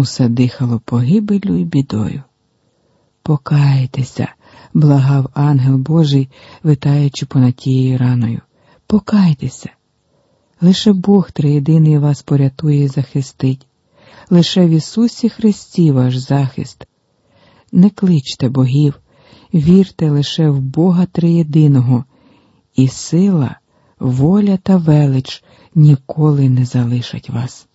Усе дихало погибелю і бідою. Покайтеся, благав ангел Божий, витаючи понад тією раною. Покайтеся. Лише Бог триєдиний вас порятує і захистить, лише в Ісусі Христі ваш захист. Не кличте богів, вірте лише в Бога триєдиного, і сила, воля та велич ніколи не залишать вас.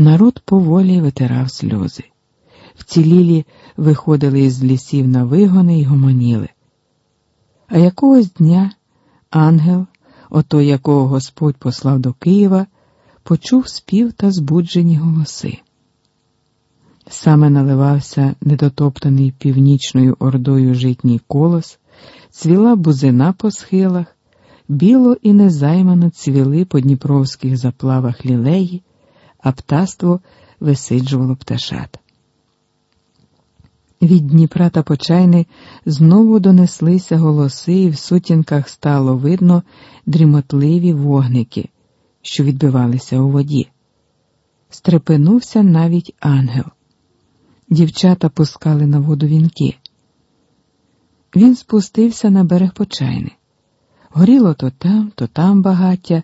Народ поволі витирав сльози. Вцілілі виходили із лісів на вигони й гомоніли. А якогось дня ангел, ото якого Господь послав до Києва, почув спів та збуджені голоси. Саме наливався недотоптаний північною ордою житній колос, цвіла бузина по схилах, біло і незаймано цвіли по дніпровських заплавах лілеї, а птаство висиджувало пташат. Від Дніпра та Почайни знову донеслися голоси, і в сутінках стало видно дрімотливі вогники, що відбивалися у воді. Стрепенувся навіть ангел. Дівчата пускали на воду вінки. Він спустився на берег Почайни. Горіло то там, то там багаття,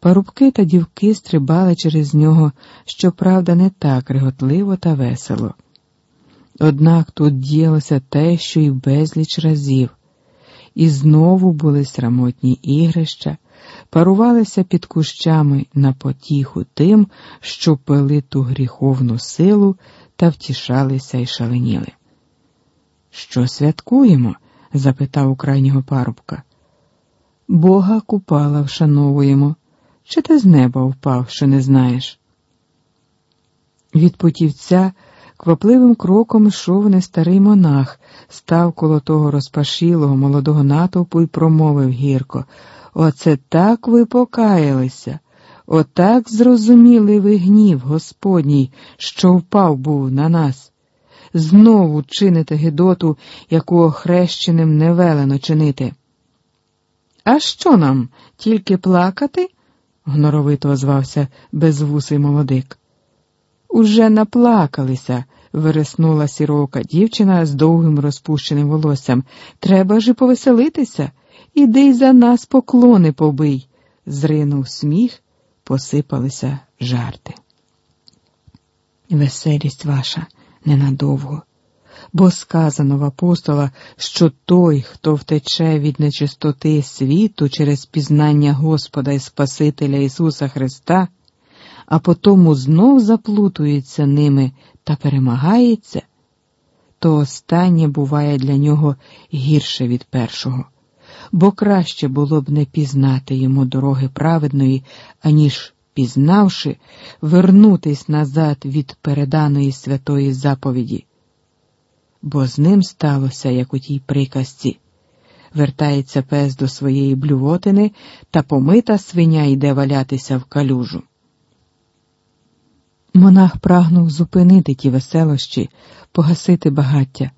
парубки та дівки стрибали через нього, щоправда, не так реготливо та весело. Однак тут діялося те, що й безліч разів, і знову були срамотні ігрища, парувалися під кущами на потіху тим, що пили ту гріховну силу та втішалися й шаленіли. Що святкуємо? запитав у крайнього парубка. Бога купала вшановуємо. Чи ти з неба впав, що не знаєш? Від путівця квапливим кроком йшов не старий монах, став коло того розпашілого молодого натовпу і промовив гірко. Оце так ви покаялися, отак зрозуміли ви гнів Господній, що впав був на нас. Знову чините Гедоту, яку охрещеним не велено чинити. А що нам, тільки плакати? гноровито озвався безвусий молодик. Уже наплакалися, вириснула сірока дівчина з довгим розпущеним волоссям. Треба ж і повеселитися. Іди й за нас поклони побий. Зринув сміх, посипалися жарти. Веселість ваша ненадовго бо сказано в апостола, що той, хто втече від нечистоти світу через пізнання Господа і Спасителя Ісуса Христа, а потому знов заплутується ними та перемагається, то останнє буває для нього гірше від першого, бо краще було б не пізнати йому дороги праведної, аніж пізнавши, вернутись назад від переданої святої заповіді бо з ним сталося, як у тій приказці. Вертається пес до своєї блювотини, та помита свиня йде валятися в калюжу. Монах прагнув зупинити ті веселощі, погасити багаття,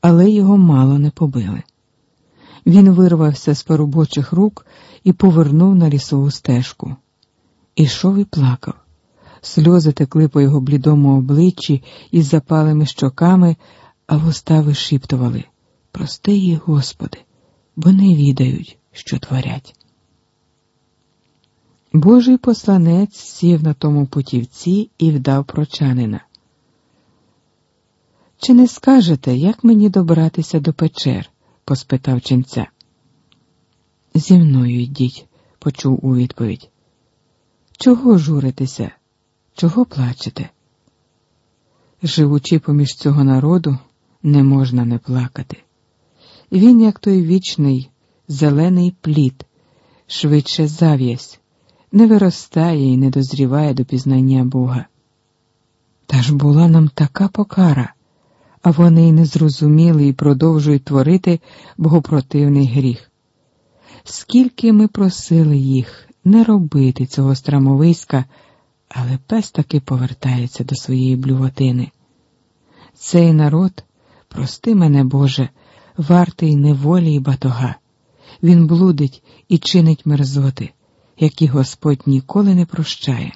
але його мало не побили. Він вирвався з порубочих рук і повернув на лісову стежку. Ішов і плакав. Сльози текли по його блідому обличчі із запалими щоками, а вуста вишіптували Прости Господи, бо не відають, що творять. Божий посланець сів на тому путівці і вдав прочанина. Чи не скажете, як мені добратися до печер? поспитав ченця. Зі мною йдіть, почув у відповідь. Чого журитеся? Чого плачете? Живучи поміж цього народу, не можна не плакати. Він, як той вічний, зелений плід, швидше зав'язь, не виростає і не дозріває до пізнання Бога. Та ж була нам така покара, а вони й не зрозуміли і продовжують творити богопротивний гріх. Скільки ми просили їх не робити цього страмовиська, але пес таки повертається до своєї блювотини. Цей народ Прости мене, Боже, вартий неволі й батога. Він блудить і чинить мерзоти, які Господь ніколи не прощає.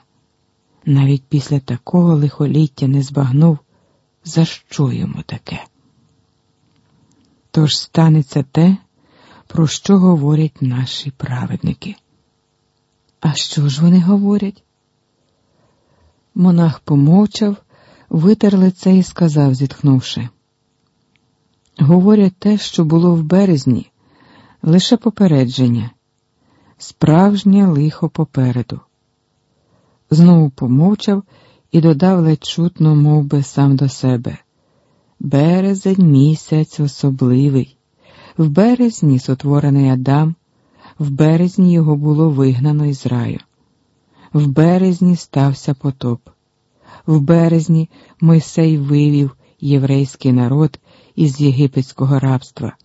навіть після такого лихоліття не збагнув, за що йому таке. Тож станеться те, про що говорять наші праведники. А що ж вони говорять? Монах помовчав, витер лице і сказав, зітхнувши. Говорять те, що було в березні, лише попередження, справжнє лихо попереду. Знову помовчав і додав ледь чутно, мов би, сам до себе. Березень місяць особливий. В березні сотворений Адам, в березні його було вигнано із раю. В березні стався потоп. В березні Мойсей вивів єврейський народ із єгипетського рабства.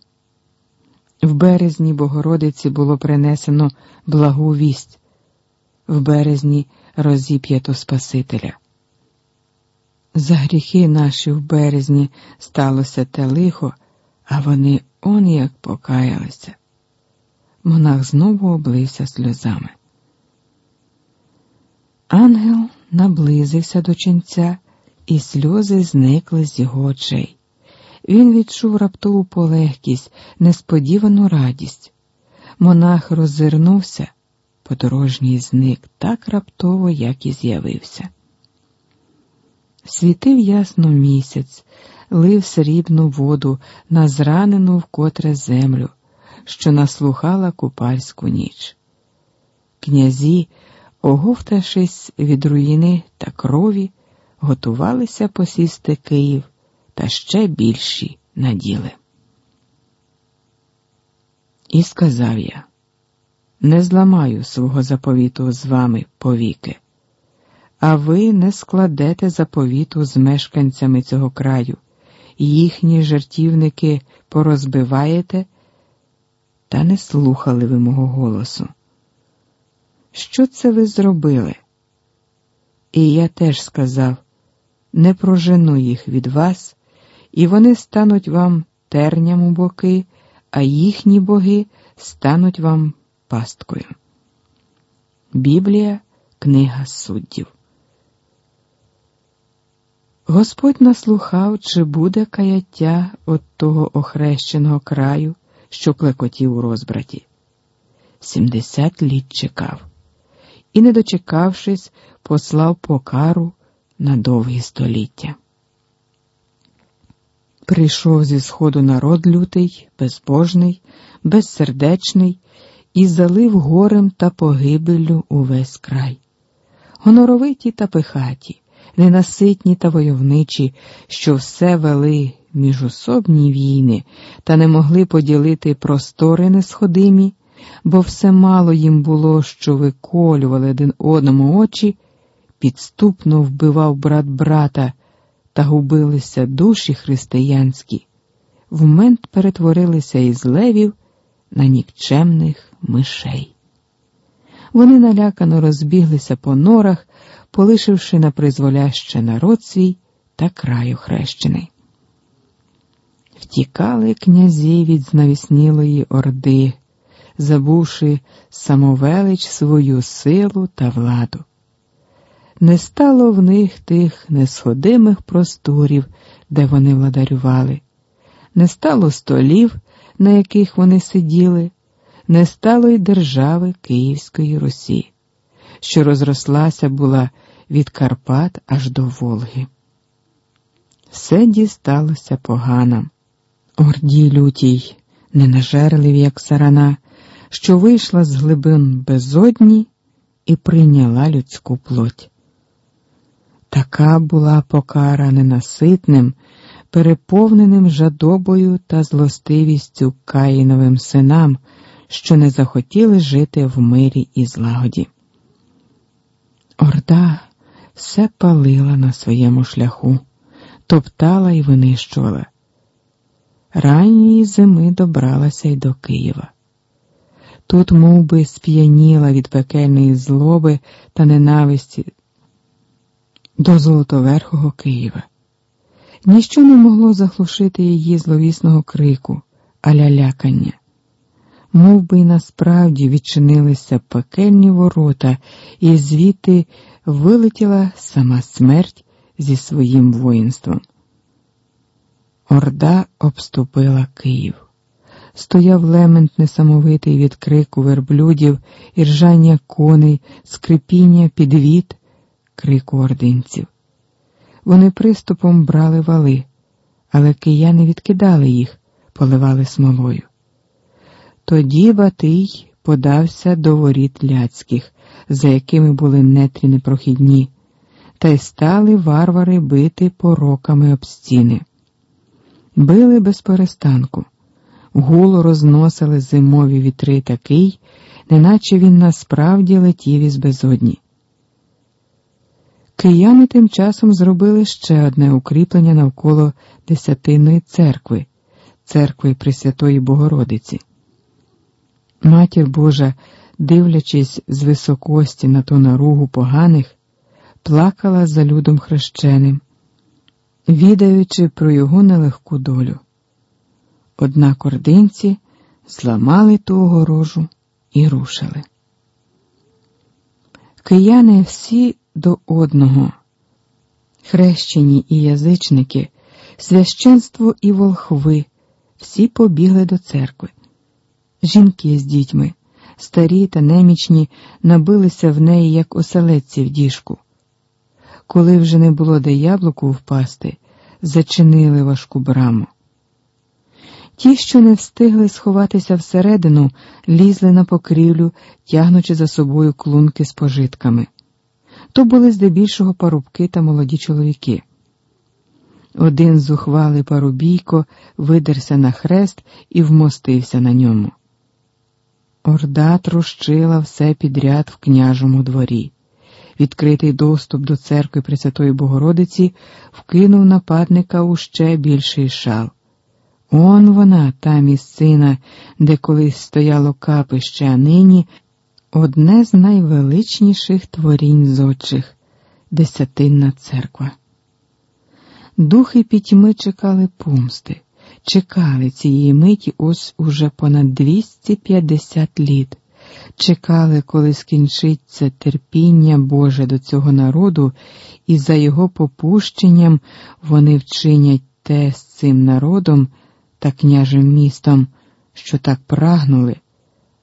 В березні Богородиці було принесено благу вість, в березні розіп'ято Спасителя. За гріхи наші в березні сталося те лихо, а вони он як покаялися. Монах знову облився сльозами. Ангел наблизився до ченця, і сльози зникли з його очей. Він відчув раптову полегкість, несподівану радість. Монах роззирнувся, подорожній зник так раптово, як і з'явився. Світив ясно місяць, лив срібну воду на зранену вкотре землю, що наслухала купальську ніч. Князі, оговтавшись від руїни та крові, готувалися посісти Київ та ще більші наділи. І сказав я не зламаю свого заповіту з вами повіки, а ви не складете заповіту з мешканцями цього краю, їхні жертівники порозбиваєте, та не слухали ви мого голосу. Що це ви зробили? І я теж сказав не прожену їх від вас, і вони стануть вам терням у боки, а їхні боги стануть вам пасткою. Біблія, Книга суддів. Господь наслухав, чи буде каяття от того охрещеного краю, що клекотів у розбраті. Сімдесят літ чекав і, не дочекавшись, послав покару на довгі століття. Прийшов зі сходу народ лютий, безбожний, безсердечний і залив горем та погибелю увесь край. Гоноровиті та пихаті, ненаситні та войовничі, що все вели міжособні війни та не могли поділити простори несходимі, бо все мало їм було, що виколювали один одному очі, підступно вбивав брат брата та губилися душі християнські, вмент перетворилися із левів на нікчемних мишей. Вони налякано розбіглися по норах, полишивши на призволяще народ свій та краю хрещений. Втікали князі від знавіснілої орди, забувши самовелич свою силу та владу. Не стало в них тих несходимих просторів, де вони владарювали, не стало столів, на яких вони сиділи, не стало й держави Київської Русі, що розрослася була від Карпат аж до Волги. Все дісталося поганам. Орді лютій, ненажерливі, як сарана, що вийшла з глибин безодні і прийняла людську плоть. Така була покара ненаситним, переповненим жадобою та злостивістю Каїновим синам, що не захотіли жити в мирі і злагоді. Орда все палила на своєму шляху, топтала і винищувала. Ранньої зими добралася й до Києва. Тут мов би, сп'яніла від пекельної злоби та ненависті до Золотоверхого Києва. Ніщо не могло заглушити її зловісного крику, аля лякання. Мов би й насправді відчинилися пекельні ворота, і звідти вилетіла сама смерть зі своїм воїнством. Орда обступила Київ. Стояв лемент несамовитий від крику верблюдів, і ржання коней, скрипіння підвід, крику ординців. Вони приступом брали вали, але кияни відкидали їх, поливали смолою. Тоді Батий подався до воріт ляцьких, за якими були нетрі непрохідні, та й стали варвари бити пороками об стіни. Били без перестанку, гуло розносили зимові вітри такий, неначе він насправді летів із безодні. Кияни тим часом зробили ще одне укріплення навколо Десятинної церкви, церкви Пресвятої Богородиці. Матір Божа, дивлячись з високості на ту наругу поганих, плакала за людом хрещеним, відаючи про його нелегку долю. Однак ординці зламали ту огорожу і рушили. Кияни всі до одного, хрещені і язичники, священство і волхви, всі побігли до церкви. Жінки з дітьми, старі та немічні, набилися в неї, як оселедці в діжку. Коли вже не було де яблуку впасти, зачинили важку браму. Ті, що не встигли сховатися всередину, лізли на покрівлю, тягнучи за собою клунки з пожитками. То були здебільшого парубки та молоді чоловіки. Один зухвалий парубійко видерся на хрест і вмостився на ньому. Орда трощила все підряд в княжому дворі. Відкритий доступ до церкви Пресвятої Богородиці вкинув нападника у ще більший шал. Он вона, та місцина, де колись стояло капище, а нині одне з найвеличніших творінь зодчих десятинна церква. Духи пітьми чекали помсти, чекали цієї миті ось уже понад 250 літ, чекали, коли скінчиться терпіння Боже до цього народу, і за його попущенням вони вчинять те з цим народом та княжим містом, що так прагнули,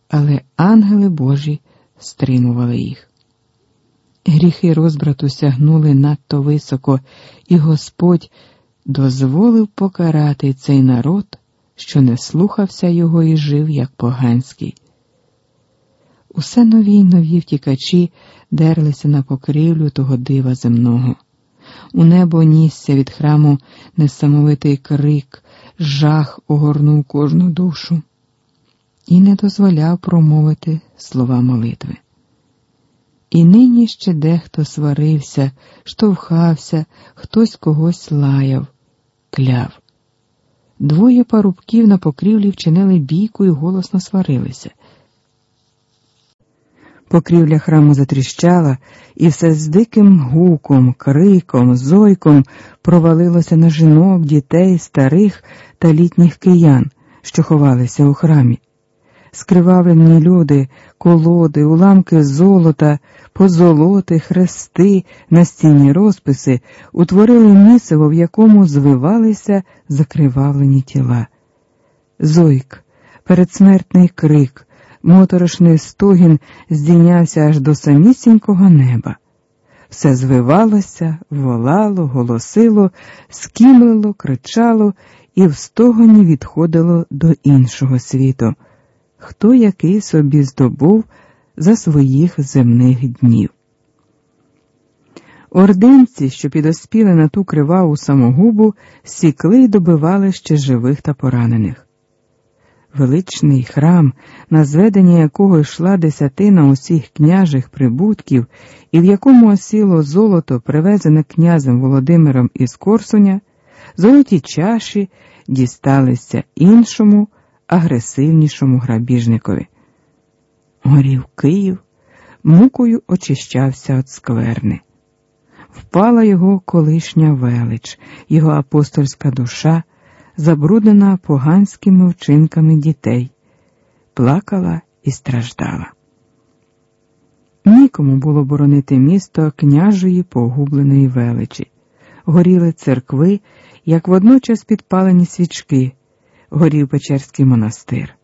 але ангели Божі стримували їх. Гріхи розбрату сягнули надто високо, і Господь дозволив покарати цей народ, що не слухався його і жив, як поганський. Усе нові й нові втікачі дерлися на покрівлю того дива земного. У небо нісся від храму несамовитий крик, жах огорнув кожну душу і не дозволяв промовити слова молитви. І нині ще дехто сварився, штовхався, хтось когось лаяв, кляв. Двоє парубків на покрівлі вчинили бійку і голосно сварилися. Покрівля храму затріщала, і все з диким гуком, криком, зойком провалилося на жінок, дітей, старих та літніх киян, що ховалися у храмі. Скривавлені люди, колоди, уламки золота, позолоти, хрести, настінні розписи утворили місиво, в якому звивалися закривавлені тіла. Зойк, передсмертний крик моторошний стогін здійнявся аж до самісінького неба. Все звивалося, волало, голосило, скімлило, кричало і в стогоні відходило до іншого світу, хто який собі здобув за своїх земних днів. Ординці, що підоспіли на ту криваву самогубу, сікли й добивали ще живих та поранених величний храм, на зведення якого йшла десятина усіх княжих прибутків, і в якому осіло золото, привезене князем Володимиром із Корсуня, золоті чаші дісталися іншому, агресивнішому грабіжникові. Горів Київ, мукою очищався від скверни. Впала його колишня велич, його апостольська душа забруднена поганськими вчинками дітей, плакала і страждала. Нікому було боронити місто княжої погубленої величі. Горіли церкви, як водночас підпалені свічки, горів Печерський монастир.